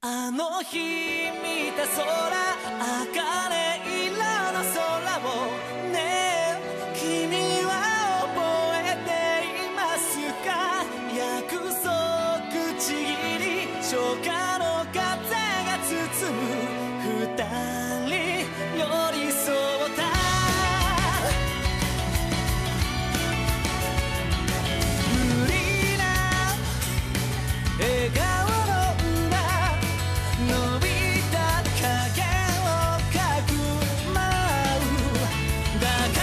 あの日見た空茜色の空をねえ君は覚えていますか？約束ちぎり初夏の風が包む二人よ i back.